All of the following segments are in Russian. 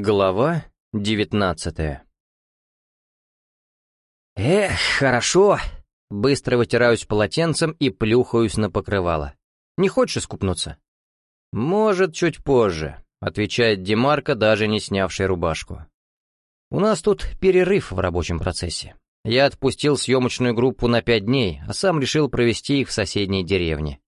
Глава девятнадцатая «Эх, хорошо!» Быстро вытираюсь полотенцем и плюхаюсь на покрывало. «Не хочешь искупнуться?» «Может, чуть позже», — отвечает Демарко, даже не снявший рубашку. «У нас тут перерыв в рабочем процессе. Я отпустил съемочную группу на пять дней, а сам решил провести их в соседней деревне.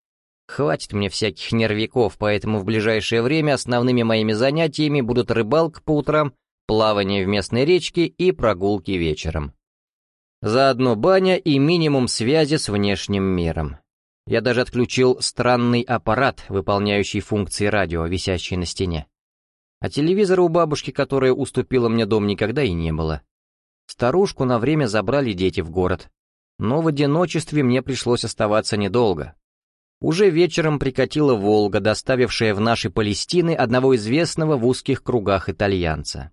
Хватит мне всяких нервяков, поэтому в ближайшее время основными моими занятиями будут рыбалка по утрам, плавание в местной речке и прогулки вечером. Заодно баня и минимум связи с внешним миром. Я даже отключил странный аппарат, выполняющий функции радио, висящий на стене. А телевизора у бабушки, которая уступила мне дом, никогда и не было. Старушку на время забрали дети в город. Но в одиночестве мне пришлось оставаться недолго, уже вечером прикатила «Волга», доставившая в наши Палестины одного известного в узких кругах итальянца.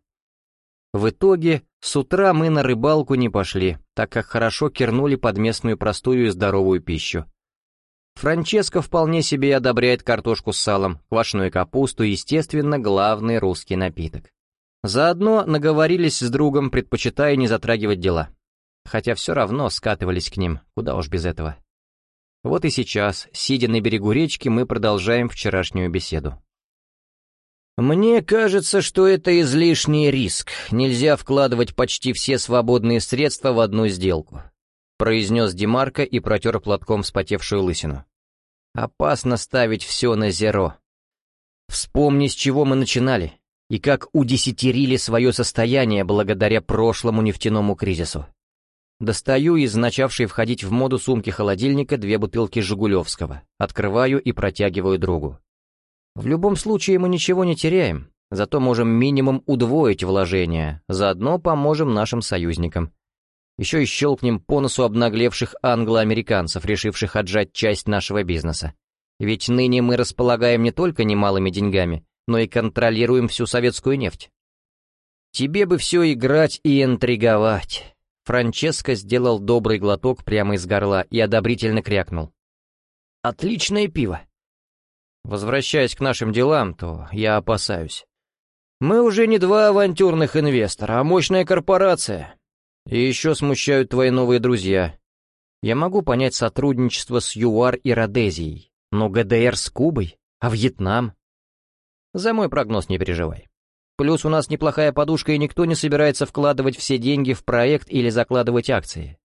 В итоге, с утра мы на рыбалку не пошли, так как хорошо кернули под местную простую и здоровую пищу. Франческо вполне себе одобряет картошку с салом, квашеную капусту и, естественно, главный русский напиток. Заодно наговорились с другом, предпочитая не затрагивать дела. Хотя все равно скатывались к ним, куда уж без этого. Вот и сейчас, сидя на берегу речки, мы продолжаем вчерашнюю беседу. «Мне кажется, что это излишний риск. Нельзя вкладывать почти все свободные средства в одну сделку», произнес Демарко и протер платком вспотевшую лысину. «Опасно ставить все на зеро. Вспомни, с чего мы начинали, и как удесятерили свое состояние благодаря прошлому нефтяному кризису. Достаю из начавшей входить в моду сумки холодильника две бутылки «Жигулевского», открываю и протягиваю другу. В любом случае мы ничего не теряем, зато можем минимум удвоить вложения, заодно поможем нашим союзникам. Еще и щелкнем по носу обнаглевших англо-американцев, решивших отжать часть нашего бизнеса. Ведь ныне мы располагаем не только немалыми деньгами, но и контролируем всю советскую нефть. Тебе бы все играть и интриговать. Франческо сделал добрый глоток прямо из горла и одобрительно крякнул. «Отличное пиво!» Возвращаясь к нашим делам, то я опасаюсь. Мы уже не два авантюрных инвестора, а мощная корпорация. И еще смущают твои новые друзья. Я могу понять сотрудничество с ЮАР и Родезией, но ГДР с Кубой, а Вьетнам? За мой прогноз не переживай. Плюс у нас неплохая подушка, и никто не собирается вкладывать все деньги в проект или закладывать акции.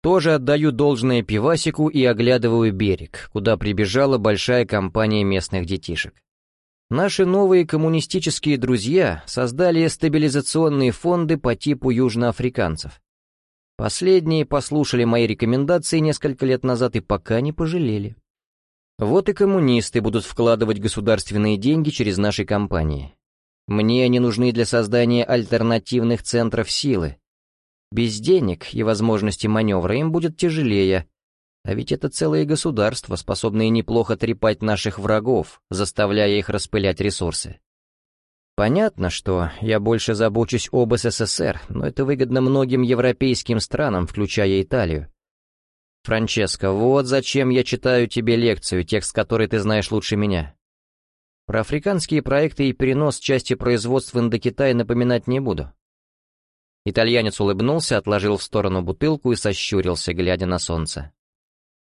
Тоже отдаю должное пивасику и оглядываю берег, куда прибежала большая компания местных детишек. Наши новые коммунистические друзья создали стабилизационные фонды по типу южноафриканцев. Последние послушали мои рекомендации несколько лет назад и пока не пожалели. Вот и коммунисты будут вкладывать государственные деньги через наши компании. Мне они нужны для создания альтернативных центров силы. Без денег и возможности маневра им будет тяжелее. А ведь это целые государства, способные неплохо трепать наших врагов, заставляя их распылять ресурсы. Понятно, что я больше забочусь об СССР, но это выгодно многим европейским странам, включая Италию. Франческо, вот зачем я читаю тебе лекцию, текст которой ты знаешь лучше меня. Про африканские проекты и перенос части производств в Индокитай напоминать не буду. Итальянец улыбнулся, отложил в сторону бутылку и сощурился, глядя на солнце.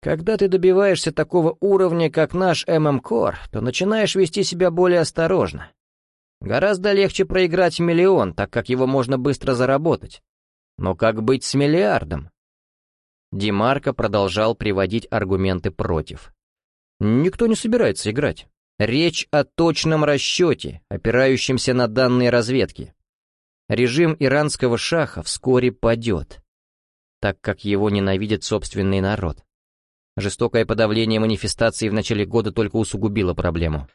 Когда ты добиваешься такого уровня, как наш ММКОР, то начинаешь вести себя более осторожно. Гораздо легче проиграть миллион, так как его можно быстро заработать. Но как быть с миллиардом? Димарко продолжал приводить аргументы против. Никто не собирается играть. Речь о точном расчете, опирающемся на данные разведки. Режим иранского шаха вскоре падет, так как его ненавидит собственный народ. Жестокое подавление манифестаций в начале года только усугубило проблему.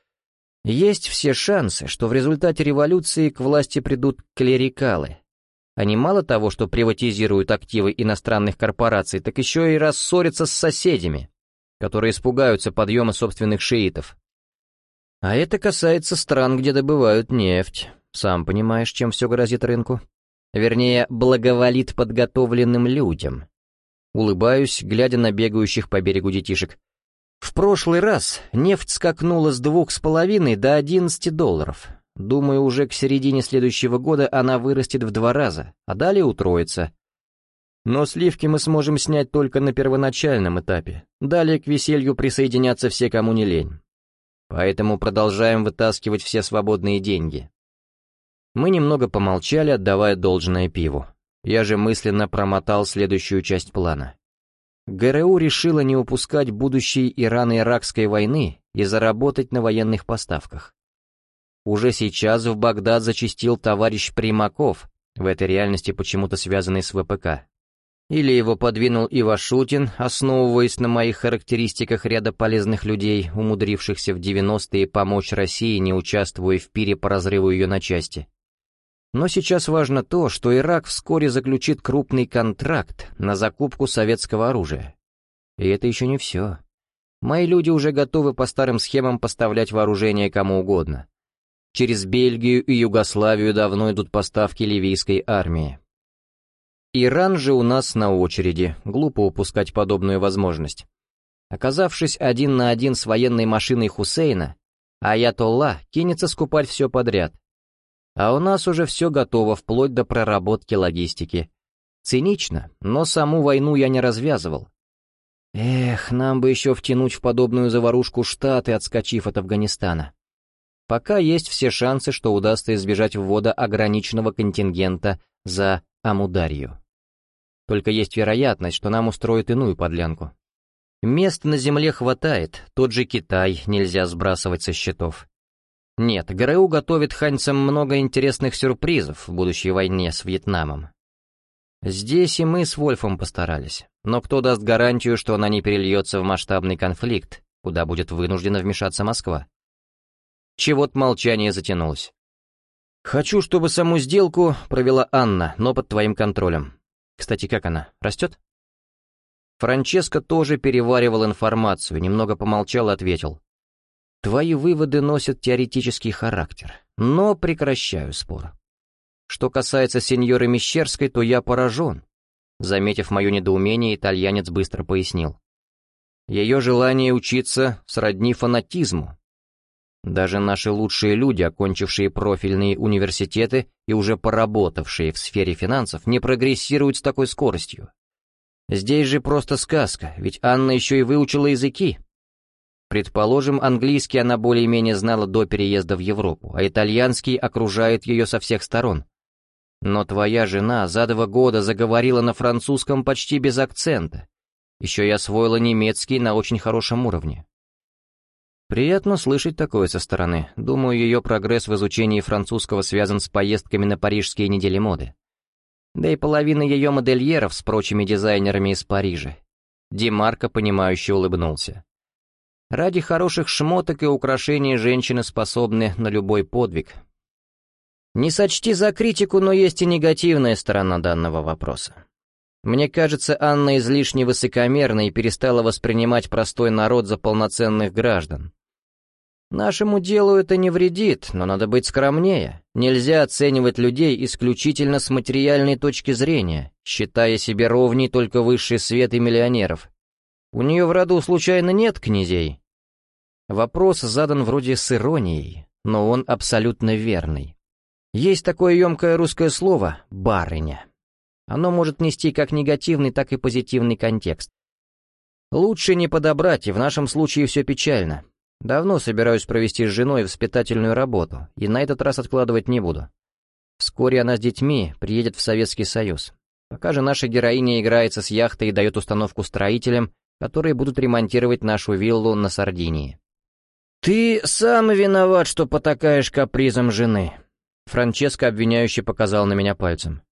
Есть все шансы, что в результате революции к власти придут клерикалы. Они мало того, что приватизируют активы иностранных корпораций, так еще и рассорятся с соседями, которые испугаются подъема собственных шиитов. А это касается стран, где добывают нефть. Сам понимаешь, чем все грозит рынку. Вернее, благоволит подготовленным людям. Улыбаюсь, глядя на бегающих по берегу детишек. В прошлый раз нефть скакнула с двух с половиной до одиннадцати долларов. Думаю, уже к середине следующего года она вырастет в два раза, а далее утроится. Но сливки мы сможем снять только на первоначальном этапе. Далее к веселью присоединятся все, кому не лень. Поэтому продолжаем вытаскивать все свободные деньги. Мы немного помолчали, отдавая должное пиву. Я же мысленно промотал следующую часть плана. ГРУ решила не упускать будущей Ирано-Иракской войны и заработать на военных поставках. Уже сейчас в Багдад зачистил товарищ Примаков, в этой реальности почему-то связанный с ВПК. Или его подвинул Ивашутин, основываясь на моих характеристиках ряда полезных людей, умудрившихся в 90-е помочь России, не участвуя в пире по разрыву ее на части. Но сейчас важно то, что Ирак вскоре заключит крупный контракт на закупку советского оружия. И это еще не все. Мои люди уже готовы по старым схемам поставлять вооружение кому угодно. Через Бельгию и Югославию давно идут поставки ливийской армии. Иран же у нас на очереди, глупо упускать подобную возможность. Оказавшись один на один с военной машиной Хусейна, Аятолла кинется скупать все подряд. А у нас уже все готово, вплоть до проработки логистики. Цинично, но саму войну я не развязывал. Эх, нам бы еще втянуть в подобную заварушку Штаты, отскочив от Афганистана. Пока есть все шансы, что удастся избежать ввода ограниченного контингента за Амударью. Только есть вероятность, что нам устроят иную подлянку. Мест на земле хватает, тот же Китай нельзя сбрасывать со счетов. Нет, ГРУ готовит ханьцам много интересных сюрпризов в будущей войне с Вьетнамом. Здесь и мы с Вольфом постарались, но кто даст гарантию, что она не перельется в масштабный конфликт, куда будет вынуждена вмешаться Москва? Чего-то молчание затянулось. «Хочу, чтобы саму сделку провела Анна, но под твоим контролем. Кстати, как она, растет?» Франческо тоже переваривал информацию, немного помолчал и ответил. «Твои выводы носят теоретический характер, но прекращаю спор. Что касается сеньоры Мещерской, то я поражен». Заметив мое недоумение, итальянец быстро пояснил. Ее желание учиться сродни фанатизму, даже наши лучшие люди, окончившие профильные университеты и уже поработавшие в сфере финансов, не прогрессируют с такой скоростью. Здесь же просто сказка, ведь Анна еще и выучила языки. Предположим, английский она более-менее знала до переезда в Европу, а итальянский окружает ее со всех сторон. Но твоя жена за два года заговорила на французском почти без акцента. Еще и освоила немецкий на очень хорошем уровне. Приятно слышать такое со стороны. Думаю, ее прогресс в изучении французского связан с поездками на парижские недели моды. Да и половина ее модельеров с прочими дизайнерами из Парижа. Димарко, понимающе улыбнулся. Ради хороших шмоток и украшений женщины способны на любой подвиг. Не сочти за критику, но есть и негативная сторона данного вопроса. Мне кажется, Анна излишне высокомерна и перестала воспринимать простой народ за полноценных граждан. Нашему делу это не вредит, но надо быть скромнее. Нельзя оценивать людей исключительно с материальной точки зрения, считая себе ровней только высший свет и миллионеров. У нее в роду случайно нет князей? Вопрос задан вроде с иронией, но он абсолютно верный. Есть такое емкое русское слово «барыня». Оно может нести как негативный, так и позитивный контекст. Лучше не подобрать, и в нашем случае все печально. Давно собираюсь провести с женой воспитательную работу, и на этот раз откладывать не буду. Вскоре она с детьми приедет в Советский Союз. Пока же наша героиня играется с яхтой и дает установку строителям, которые будут ремонтировать нашу виллу на Сардинии. «Ты сам виноват, что потакаешь капризом жены», — Франческо обвиняюще показал на меня пальцем.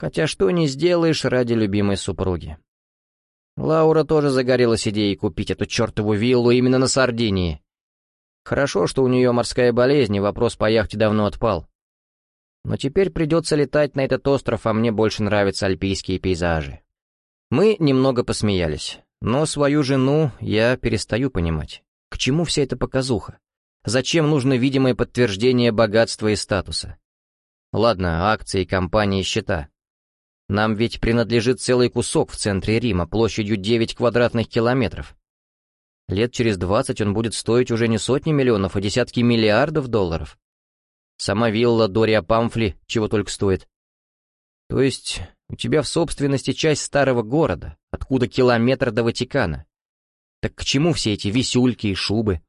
Хотя что не сделаешь ради любимой супруги. Лаура тоже загорелась идеей купить эту чертову виллу именно на Сардинии. Хорошо, что у нее морская болезнь, и вопрос по яхте давно отпал. Но теперь придется летать на этот остров, а мне больше нравятся альпийские пейзажи. Мы немного посмеялись, но свою жену я перестаю понимать. К чему вся эта показуха? Зачем нужно видимое подтверждение богатства и статуса? Ладно, акции, компании, счета. Нам ведь принадлежит целый кусок в центре Рима, площадью 9 квадратных километров. Лет через 20 он будет стоить уже не сотни миллионов, а десятки миллиардов долларов. Сама вилла Дория Памфли чего только стоит. То есть у тебя в собственности часть старого города, откуда километр до Ватикана. Так к чему все эти висюльки и шубы?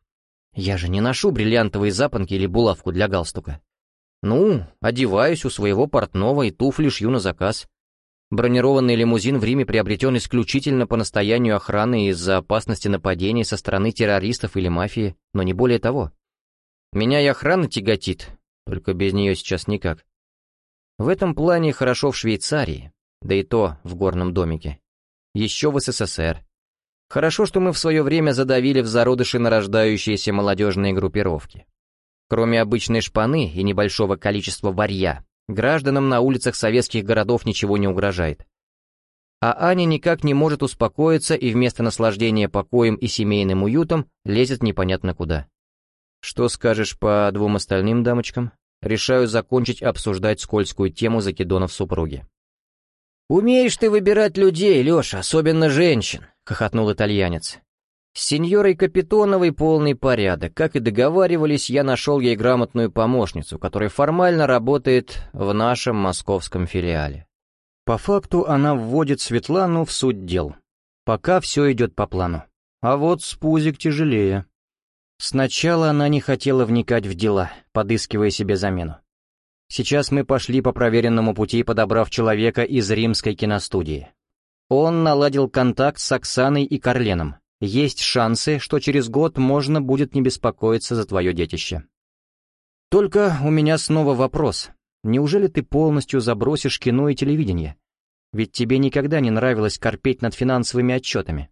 Я же не ношу бриллиантовые запонки или булавку для галстука. Ну, одеваюсь у своего портного и туфли шью на заказ. Бронированный лимузин в Риме приобретен исключительно по настоянию охраны из-за опасности нападений со стороны террористов или мафии, но не более того. Меня и охрана тяготит, только без нее сейчас никак. В этом плане хорошо в Швейцарии, да и то в горном домике. Еще в СССР. Хорошо, что мы в свое время задавили в зародыши нарождающиеся молодежные группировки. Кроме обычной шпаны и небольшого количества варья, гражданам на улицах советских городов ничего не угрожает. А Аня никак не может успокоиться и вместо наслаждения покоем и семейным уютом лезет непонятно куда. Что скажешь по двум остальным дамочкам? Решаю закончить обсуждать скользкую тему закидонов супруги. «Умеешь ты выбирать людей, Леша, особенно женщин», — хохотнул итальянец. С сеньорой Капитоновой полный порядок. Как и договаривались, я нашел ей грамотную помощницу, которая формально работает в нашем московском филиале. По факту она вводит Светлану в суть дел. Пока все идет по плану. А вот спузик тяжелее. Сначала она не хотела вникать в дела, подыскивая себе замену. Сейчас мы пошли по проверенному пути, подобрав человека из римской киностудии. Он наладил контакт с Оксаной и Карленом, есть шансы, что через год можно будет не беспокоиться за твое детище. Только у меня снова вопрос. Неужели ты полностью забросишь кино и телевидение? Ведь тебе никогда не нравилось корпеть над финансовыми отчетами.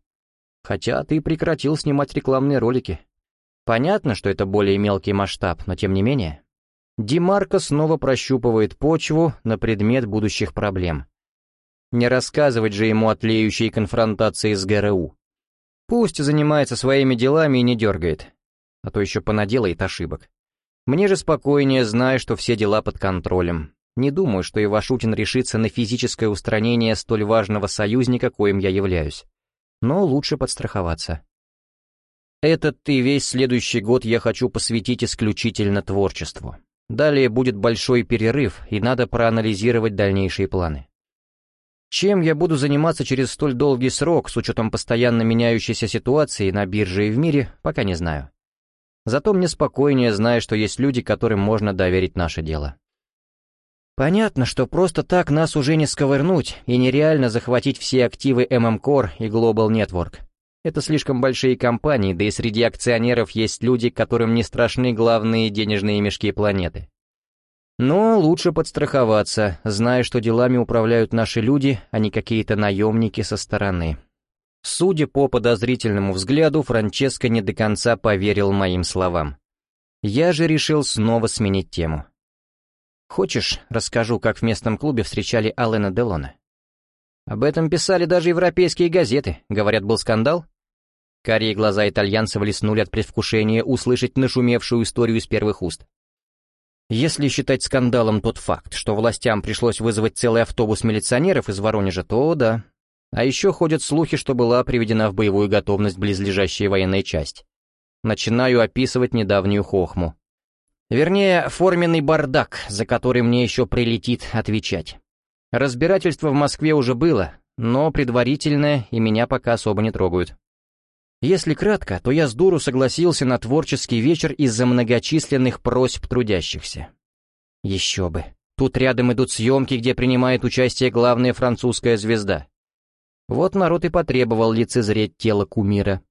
Хотя ты прекратил снимать рекламные ролики. Понятно, что это более мелкий масштаб, но тем не менее. Димарко снова прощупывает почву на предмет будущих проблем. Не рассказывать же ему о тлеющей конфронтации с ГРУ. Пусть занимается своими делами и не дергает, а то еще понаделает ошибок. Мне же спокойнее, зная, что все дела под контролем. Не думаю, что Ивашутин решится на физическое устранение столь важного союзника, коим я являюсь. Но лучше подстраховаться. Этот и весь следующий год я хочу посвятить исключительно творчеству. Далее будет большой перерыв, и надо проанализировать дальнейшие планы. Чем я буду заниматься через столь долгий срок, с учетом постоянно меняющейся ситуации на бирже и в мире, пока не знаю. Зато мне спокойнее, зная, что есть люди, которым можно доверить наше дело. Понятно, что просто так нас уже не сковырнуть, и нереально захватить все активы Core и Global Network. Это слишком большие компании, да и среди акционеров есть люди, которым не страшны главные денежные мешки планеты. Но лучше подстраховаться, зная, что делами управляют наши люди, а не какие-то наемники со стороны. Судя по подозрительному взгляду, Франческо не до конца поверил моим словам. Я же решил снова сменить тему. «Хочешь, расскажу, как в местном клубе встречали Алена Делона?» «Об этом писали даже европейские газеты. Говорят, был скандал?» Карие глаза итальянца влеснули от предвкушения услышать нашумевшую историю из первых уст. Если считать скандалом тот факт, что властям пришлось вызвать целый автобус милиционеров из Воронежа, то да. А еще ходят слухи, что была приведена в боевую готовность близлежащая военная часть. Начинаю описывать недавнюю хохму. Вернее, форменный бардак, за который мне еще прилетит отвечать. Разбирательство в Москве уже было, но предварительное, и меня пока особо не трогают. Если кратко, то я с дуру согласился на творческий вечер из-за многочисленных просьб трудящихся. Еще бы. Тут рядом идут съемки, где принимает участие главная французская звезда. Вот народ и потребовал лицезреть тело кумира.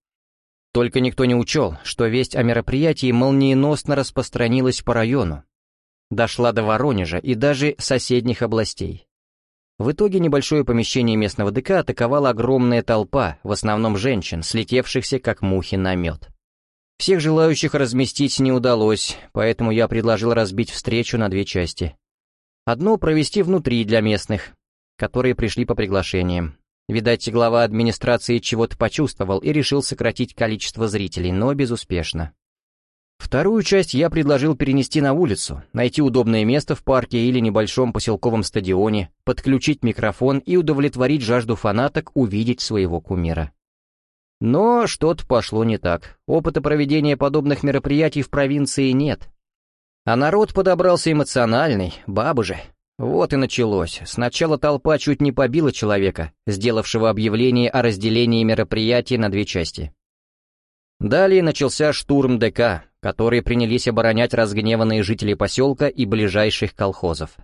Только никто не учел, что весть о мероприятии молниеносно распространилась по району. Дошла до Воронежа и даже соседних областей. В итоге небольшое помещение местного ДК атаковала огромная толпа, в основном женщин, слетевшихся как мухи на мед. Всех желающих разместить не удалось, поэтому я предложил разбить встречу на две части. Одну провести внутри для местных, которые пришли по приглашениям. Видать, глава администрации чего-то почувствовал и решил сократить количество зрителей, но безуспешно. Вторую часть я предложил перенести на улицу, найти удобное место в парке или небольшом поселковом стадионе, подключить микрофон и удовлетворить жажду фанаток увидеть своего кумира. Но что-то пошло не так. Опыта проведения подобных мероприятий в провинции нет. А народ подобрался эмоциональный, бабы же. Вот и началось. Сначала толпа чуть не побила человека, сделавшего объявление о разделении мероприятия на две части. Далее начался штурм ДК, которые принялись оборонять разгневанные жители поселка и ближайших колхозов.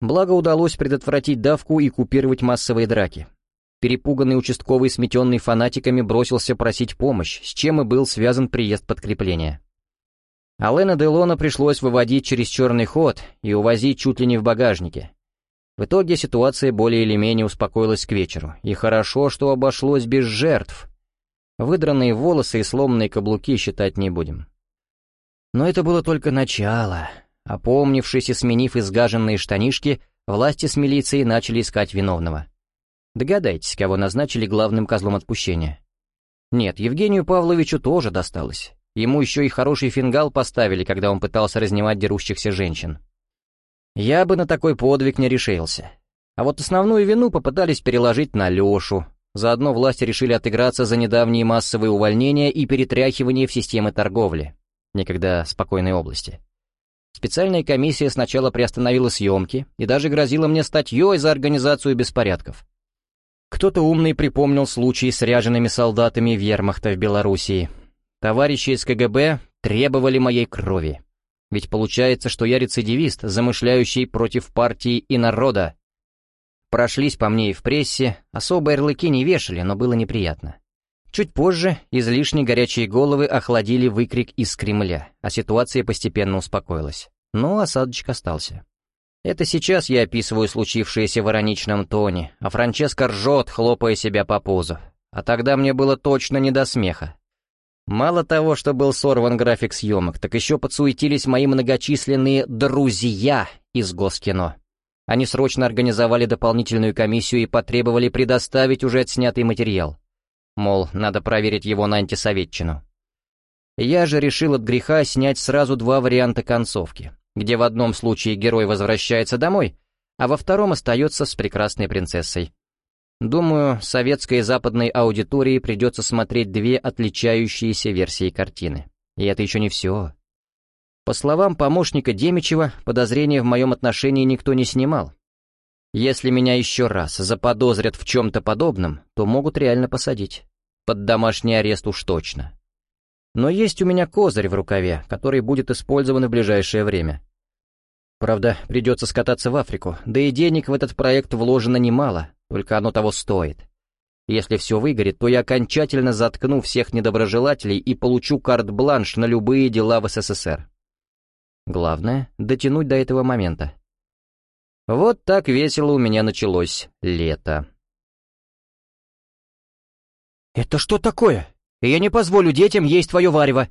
Благо удалось предотвратить давку и купировать массовые драки. Перепуганный участковый, сметенный фанатиками, бросился просить помощь, с чем и был связан приезд подкрепления. Алена Делона пришлось выводить через черный ход и увозить чуть ли не в багажнике. В итоге ситуация более или менее успокоилась к вечеру, и хорошо, что обошлось без жертв. Выдранные волосы и сломанные каблуки считать не будем. Но это было только начало. Опомнившись и сменив изгаженные штанишки, власти с милицией начали искать виновного. Догадайтесь, кого назначили главным козлом отпущения. Нет, Евгению Павловичу тоже досталось. Ему еще и хороший фингал поставили, когда он пытался разнимать дерущихся женщин. Я бы на такой подвиг не решился. А вот основную вину попытались переложить на Лешу. Заодно власти решили отыграться за недавние массовые увольнения и перетряхивание в системы торговли, некогда спокойной области. Специальная комиссия сначала приостановила съемки и даже грозила мне статьей за организацию беспорядков. Кто-то умный припомнил случай с ряжеными солдатами вермахта в Белоруссии, Товарищи из КГБ требовали моей крови. Ведь получается, что я рецидивист, замышляющий против партии и народа. Прошлись по мне и в прессе, особо ярлыки не вешали, но было неприятно. Чуть позже излишне горячие головы охладили выкрик из Кремля, а ситуация постепенно успокоилась. Но осадочек остался. Это сейчас я описываю случившееся в ироничном тоне, а Франческо ржет, хлопая себя по пузу. А тогда мне было точно не до смеха. Мало того, что был сорван график съемок, так еще подсуетились мои многочисленные «друзья» из Госкино. Они срочно организовали дополнительную комиссию и потребовали предоставить уже отснятый материал. Мол, надо проверить его на антисоветчину. Я же решил от греха снять сразу два варианта концовки, где в одном случае герой возвращается домой, а во втором остается с прекрасной принцессой. Думаю, советской и западной аудитории придется смотреть две отличающиеся версии картины. И это еще не все. По словам помощника Демичева, подозрения в моем отношении никто не снимал. Если меня еще раз заподозрят в чем-то подобном, то могут реально посадить. Под домашний арест уж точно. Но есть у меня козырь в рукаве, который будет использован в ближайшее время. Правда, придется скататься в Африку, да и денег в этот проект вложено немало, только оно того стоит. Если все выгорит, то я окончательно заткну всех недоброжелателей и получу карт-бланш на любые дела в СССР. Главное — дотянуть до этого момента. Вот так весело у меня началось лето. «Это что такое? Я не позволю детям есть твое варево!»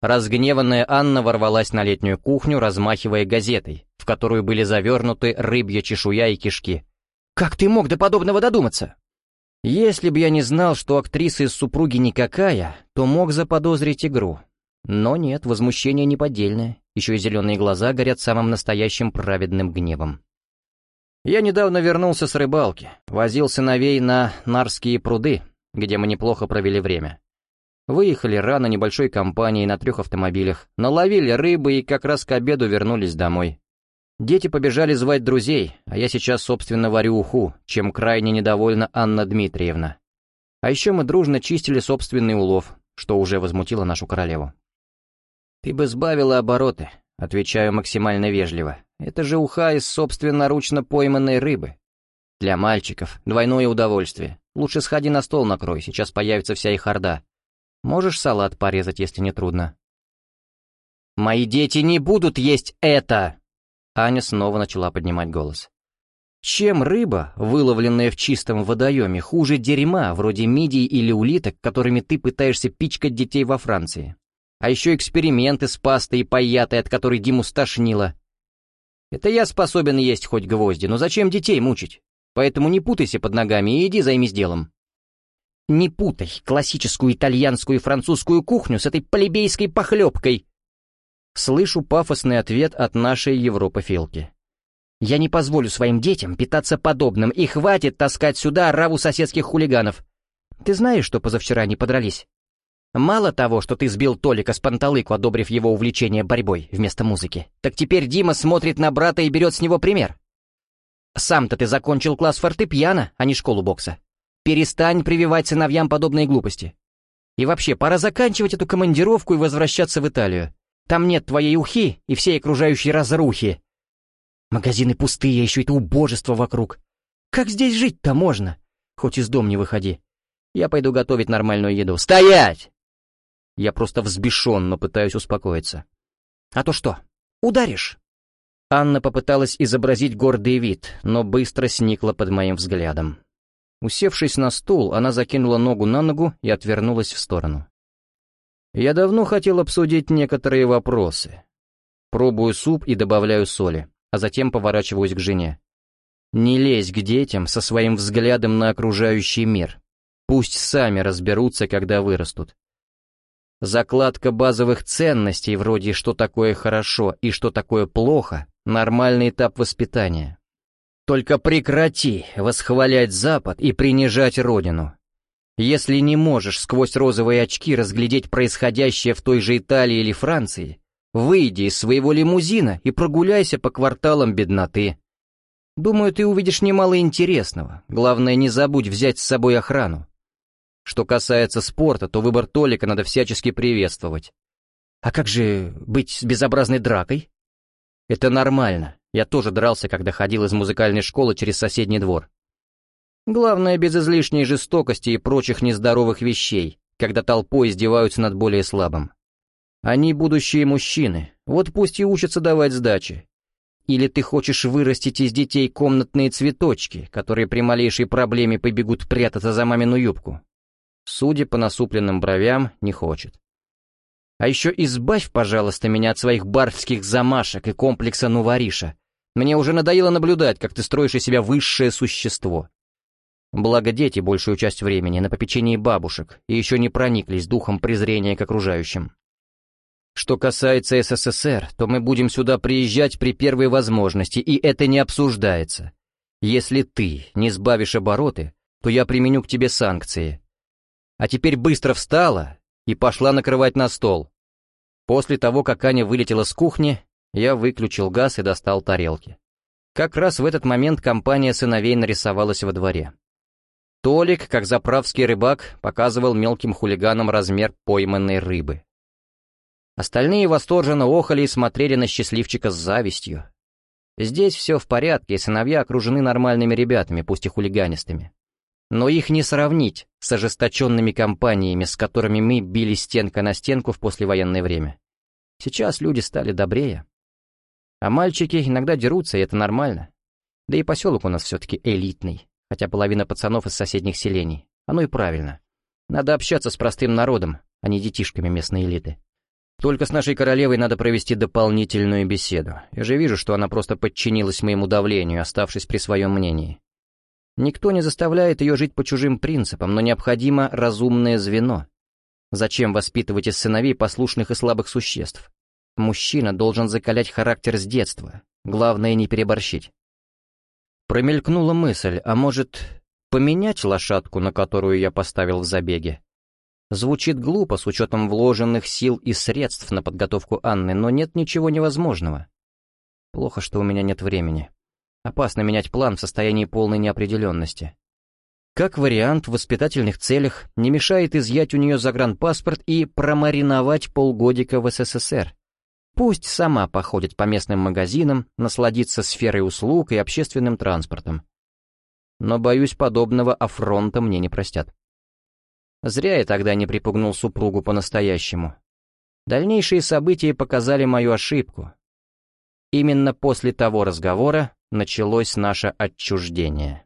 Разгневанная Анна ворвалась на летнюю кухню, размахивая газетой, в которую были завернуты рыбья чешуя и кишки. «Как ты мог до подобного додуматься?» Если б я не знал, что актриса из супруги никакая, то мог заподозрить игру. Но нет, возмущение неподдельное, еще и зеленые глаза горят самым настоящим праведным гневом. Я недавно вернулся с рыбалки, возил сыновей на Нарские пруды, где мы неплохо провели время. Выехали рано небольшой компанией на трех автомобилях, наловили рыбы и как раз к обеду вернулись домой. Дети побежали звать друзей, а я сейчас, собственно, варю уху, чем крайне недовольна Анна Дмитриевна. А еще мы дружно чистили собственный улов, что уже возмутило нашу королеву. «Ты бы сбавила обороты», — отвечаю максимально вежливо. «Это же уха из собственноручно пойманной рыбы. Для мальчиков двойное удовольствие. Лучше сходи на стол накрой, сейчас появится вся их орда. Можешь салат порезать, если не трудно?» «Мои дети не будут есть это!» Аня снова начала поднимать голос. «Чем рыба, выловленная в чистом водоеме, хуже дерьма, вроде мидий или улиток, которыми ты пытаешься пичкать детей во Франции? А еще эксперименты с пастой и паятой, от которой Диму стошнило. Это я способен есть хоть гвозди, но зачем детей мучить? Поэтому не путайся под ногами и иди займись делом». Не путай классическую итальянскую и французскую кухню с этой плебейской похлебкой. Слышу пафосный ответ от нашей Европофилки. Я не позволю своим детям питаться подобным, и хватит таскать сюда раву соседских хулиганов. Ты знаешь, что позавчера они подрались? Мало того, что ты сбил Толика с панталыку, одобрив его увлечение борьбой вместо музыки, так теперь Дима смотрит на брата и берет с него пример. Сам-то ты закончил класс фортепиано, а не школу бокса. Перестань прививать сыновьям подобные глупости. И вообще, пора заканчивать эту командировку и возвращаться в Италию. Там нет твоей ухи и всей окружающей разрухи. Магазины пустые, еще это убожество вокруг. Как здесь жить-то можно? Хоть из дом не выходи. Я пойду готовить нормальную еду. Стоять! Я просто взбешен, но пытаюсь успокоиться. А то что, ударишь? Анна попыталась изобразить гордый вид, но быстро сникла под моим взглядом. Усевшись на стул, она закинула ногу на ногу и отвернулась в сторону. Я давно хотел обсудить некоторые вопросы. Пробую суп и добавляю соли, а затем поворачиваюсь к жене. Не лезь к детям со своим взглядом на окружающий мир. Пусть сами разберутся, когда вырастут. Закладка базовых ценностей вроде «что такое хорошо» и «что такое плохо» — нормальный этап воспитания. Только прекрати восхвалять Запад и принижать Родину. Если не можешь сквозь розовые очки разглядеть происходящее в той же Италии или Франции, выйди из своего лимузина и прогуляйся по кварталам бедноты. Думаю, ты увидишь немало интересного. Главное, не забудь взять с собой охрану. Что касается спорта, то выбор Толика надо всячески приветствовать. А как же быть с безобразной дракой? Это нормально. Я тоже дрался, когда ходил из музыкальной школы через соседний двор. Главное, без излишней жестокости и прочих нездоровых вещей, когда толпой издеваются над более слабым. Они будущие мужчины, вот пусть и учатся давать сдачи. Или ты хочешь вырастить из детей комнатные цветочки, которые при малейшей проблеме побегут прятаться за мамину юбку? Судя по насупленным бровям, не хочет. А еще избавь, пожалуйста, меня от своих барских замашек и комплекса Нувариша. Мне уже надоело наблюдать, как ты строишь из себя высшее существо. Благо дети большую часть времени на попечении бабушек и еще не прониклись духом презрения к окружающим. Что касается СССР, то мы будем сюда приезжать при первой возможности, и это не обсуждается. Если ты не сбавишь обороты, то я применю к тебе санкции, а теперь быстро встала и пошла накрывать на стол. После того, как Аня вылетела с кухни, я выключил газ и достал тарелки. Как раз в этот момент компания сыновей нарисовалась во дворе. Толик, как заправский рыбак, показывал мелким хулиганам размер пойманной рыбы. Остальные восторженно охали и смотрели на счастливчика с завистью. Здесь все в порядке, и сыновья окружены нормальными ребятами, пусть и хулиганистыми. Но их не сравнить с ожесточенными компаниями, с которыми мы били стенка на стенку в послевоенное время. Сейчас люди стали добрее. А мальчики иногда дерутся, и это нормально. Да и поселок у нас все-таки элитный, хотя половина пацанов из соседних селений. Оно и правильно. Надо общаться с простым народом, а не детишками местной элиты. Только с нашей королевой надо провести дополнительную беседу. Я же вижу, что она просто подчинилась моему давлению, оставшись при своем мнении. Никто не заставляет ее жить по чужим принципам, но необходимо разумное звено. Зачем воспитывать из сыновей послушных и слабых существ? Мужчина должен закалять характер с детства. Главное не переборщить. Промелькнула мысль, а может, поменять лошадку, на которую я поставил в забеге? Звучит глупо с учетом вложенных сил и средств на подготовку Анны, но нет ничего невозможного. Плохо, что у меня нет времени. Опасно менять план в состоянии полной неопределенности. Как вариант, в воспитательных целях не мешает изъять у нее загранпаспорт и промариновать полгодика в СССР. Пусть сама походит по местным магазинам, насладится сферой услуг и общественным транспортом. Но, боюсь, подобного афронта мне не простят. Зря я тогда не припугнул супругу по-настоящему. Дальнейшие события показали мою ошибку. Именно после того разговора началось наше отчуждение.